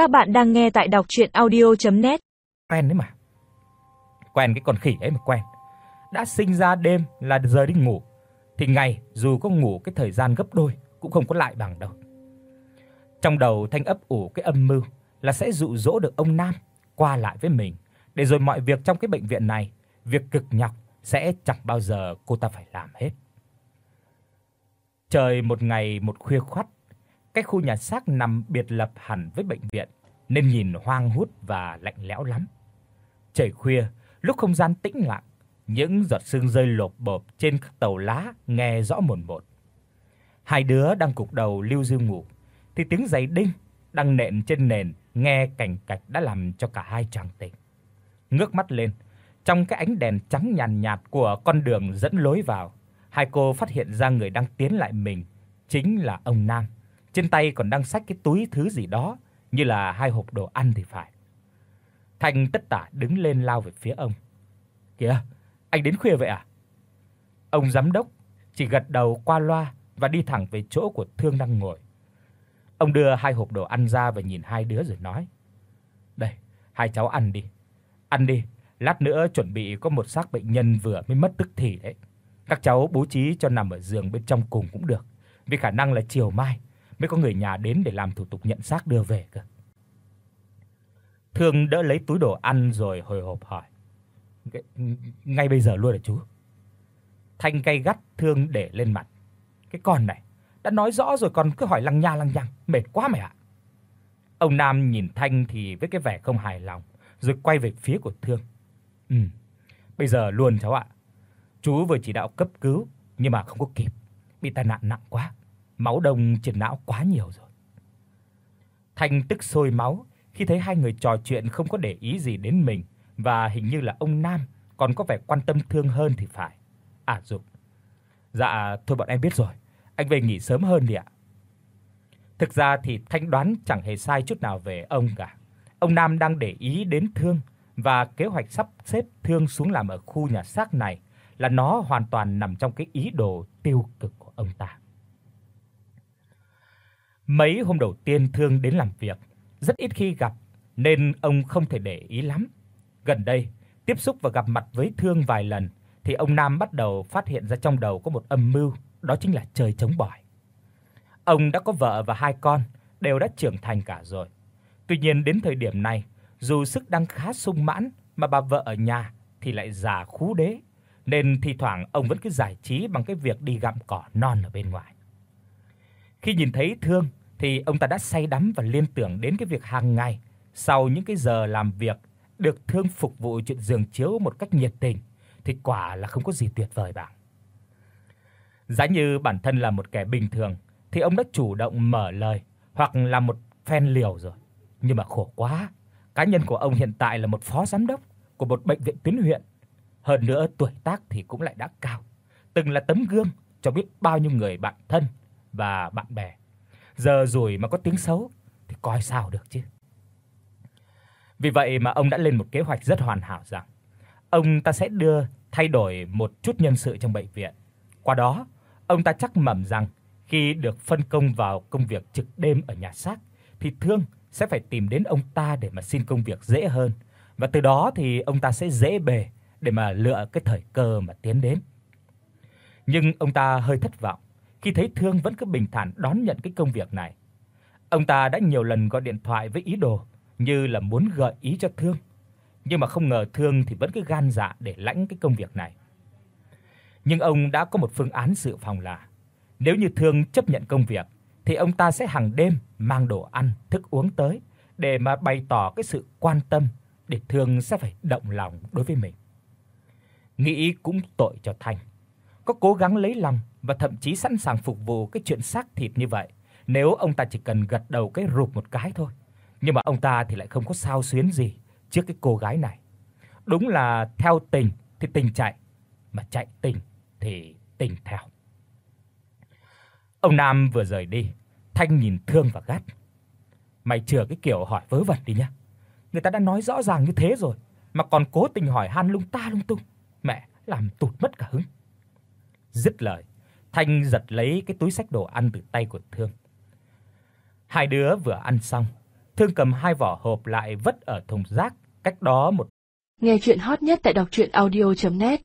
Các bạn đang nghe tại đọc audio net Quen đấy mà. Quen cái con khỉ ấy mà quen. Đã sinh ra đêm là giờ đi ngủ, thì ngày dù có ngủ cái thời gian gấp đôi cũng không có lại bằng đâu. Trong đầu Thanh ấp ủ cái âm mưu là sẽ dụ dỗ được ông Nam qua lại với mình, để rồi mọi việc trong cái bệnh viện này, việc cực nhọc sẽ chẳng bao giờ cô ta phải làm hết. Trời một ngày một khuya khoắt, cái khu nhà xác nằm biệt lập hẳn với bệnh viện nên nhìn hoang hút và lạnh lẽo lắm. Trời khuya, lúc không gian tĩnh lặng, những giọt sương rơi lộp bộp trên các tàu lá nghe rõ mồn một. Hai đứa đang cục đầu lưu dư ngủ thì tiếng giày đinh đang nện trên nền nghe cảnh cạch đã làm cho cả hai choàng tỉnh. Ngước mắt lên, trong cái ánh đèn trắng nhàn nhạt của con đường dẫn lối vào, hai cô phát hiện ra người đang tiến lại mình chính là ông Nam. Trên tay còn đang xách cái túi thứ gì đó, như là hai hộp đồ ăn thì phải. Thành tất tả đứng lên lao về phía ông. "Kìa, anh đến khuya vậy à?" Ông giám đốc chỉ gật đầu qua loa và đi thẳng về chỗ của Thương đang ngồi. Ông đưa hai hộp đồ ăn ra và nhìn hai đứa rồi nói: "Đây, hai cháu ăn đi. Ăn đi, lát nữa chuẩn bị có một xác bệnh nhân vừa mới mất tức thì đấy. Các cháu bố trí cho nằm ở giường bên trong cùng cũng được, vì khả năng là chiều mai mới có người nhà đến để làm thủ tục nhận xác đưa về cơ." Thương đỡ lấy túi đồ ăn rồi hồi hộp hỏi: "Ngay bây giờ luôn hả chú?" Thanh cay gắt Thương để lên mặt. "Cái con này, đã nói rõ rồi còn cứ hỏi lằng nha lằng nhằng, mệt quá mày ạ." Ông Nam nhìn Thanh thì với cái vẻ không hài lòng, rồi quay về phía của Thương. Ừ, bây giờ luôn cháu ạ. Chú vừa chỉ đạo cấp cứu nhưng mà không có kịp, bị tai nạn nặng quá, máu đông trên não quá nhiều rồi." Thanh tức sôi máu khi thấy hai người trò chuyện không có để ý gì đến mình và hình như là ông Nam còn có vẻ quan tâm Thương hơn thì phải. À dục. Dạ thôi bọn em biết rồi, anh về nghỉ sớm hơn đi ạ. Thực ra thì Thanh đoán chẳng hề sai chút nào về ông cả. Ông Nam đang để ý đến Thương và kế hoạch sắp xếp Thương xuống làm ở khu nhà xác này là nó hoàn toàn nằm trong cái ý đồ tiêu cực của ông ta. Mấy hôm đầu tiên Thương đến làm việc, rất ít khi gặp nên ông không thể để ý lắm. Gần đây, tiếp xúc và gặp mặt với Thương vài lần thì ông Nam bắt đầu phát hiện ra trong đầu có một âm mưu, đó chính là trời chống bỏi. Ông đã có vợ và hai con, đều đã trưởng thành cả rồi. Tuy nhiên đến thời điểm này, dù sức đang khá sung mãn mà bà vợ ở nhà thì lại già khú đế, nên thi thoảng ông vẫn cứ giải trí bằng cái việc đi gặm cỏ non ở bên ngoài. Khi nhìn thấy Thương thì ông ta đã say đắm và liên tưởng đến cái việc hàng ngày sau những cái giờ làm việc được Thương phục vụ chuyện giường chiếu một cách nhiệt tình thì quả là không có gì tuyệt vời bằng. Giá như bản thân là một kẻ bình thường thì ông đã chủ động mở lời hoặc là một phen liều rồi. Nhưng mà khổ quá, cá nhân của ông hiện tại là một phó giám đốc của một bệnh viện tuyến huyện, hơn nữa tuổi tác thì cũng lại đã cao, từng là tấm gương cho biết bao nhiêu người bạn thân và bạn bè. Giờ rồi mà có tiếng xấu thì coi sao được chứ. Vì vậy mà ông đã lên một kế hoạch rất hoàn hảo rằng ông ta sẽ đưa thay đổi một chút nhân sự trong bệnh viện. Qua đó, ông ta chắc mẩm rằng khi được phân công vào công việc trực đêm ở nhà xác thì Thương sẽ phải tìm đến ông ta để mà xin công việc dễ hơn và từ đó thì ông ta sẽ dễ bề để mà lựa cái thời cơ mà tiến đến. Nhưng ông ta hơi thất vọng khi thấy Thương vẫn cứ bình thản đón nhận cái công việc này. Ông ta đã nhiều lần gọi điện thoại với ý đồ như là muốn gợi ý cho Thương, nhưng mà không ngờ Thương thì vẫn cứ gan dạ để lãnh cái công việc này. Nhưng ông đã có một phương án dự phòng là nếu như Thương chấp nhận công việc thì ông ta sẽ hàng đêm mang đồ ăn, thức uống tới để mà bày tỏ cái sự quan tâm để Thương sẽ phải động lòng đối với mình. Nghĩ cũng tội cho Thành. Có cố gắng lấy lòng và thậm chí sẵn sàng phục vụ cái chuyện xác thịt như vậy, nếu ông ta chỉ cần gật đầu cái rụp một cái thôi. Nhưng mà ông ta thì lại không có sao xuyến gì trước cái cô gái này. Đúng là theo tình thì tình chạy, mà chạy tình thì tình theo. Ông Nam vừa rời đi, Thanh nhìn thương và gắt. Mày chừa cái kiểu hỏi vớ vẩn đi nhá. Người ta đã nói rõ ràng như thế rồi mà còn cố tình hỏi han lung ta lung tung. Mẹ, làm tụt mất cả hứng. Dứt lời, Thanh giật lấy cái túi xách đồ ăn từ tay của Thương. Hai đứa vừa ăn xong, Thương cầm hai vỏ hộp lại vứt ở thùng rác cách đó một. Nghe truyện hot nhất tại doctruyenaudio.net